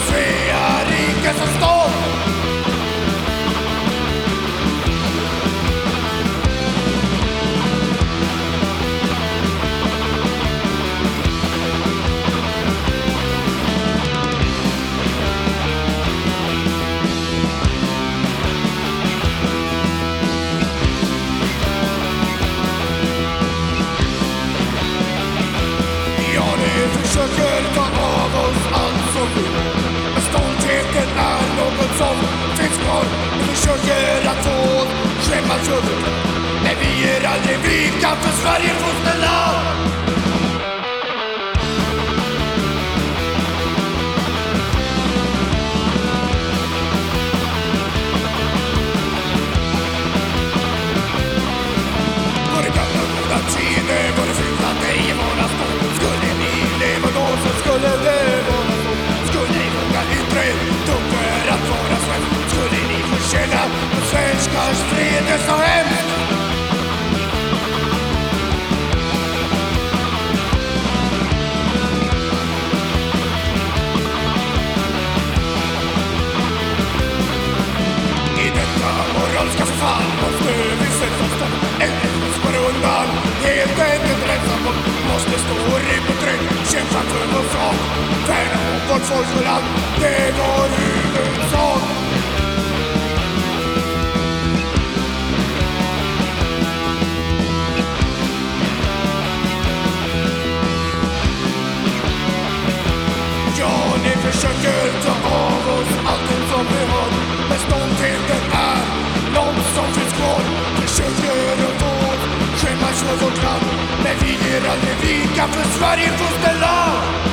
confia, riquezas todas. Skuld för Men vi ger aldrig vika för Sverige fosterland att svenskars fred är så hemskt. I detta moraliska förfall måste vi sätta stopp. Eller spara undan Helt enkelt rensa bort. Måste stå ribb och rygg Kämpa för vår sak Värna om vårt folk och land Det är vår huvudsak kan du vika för Sverige fosterland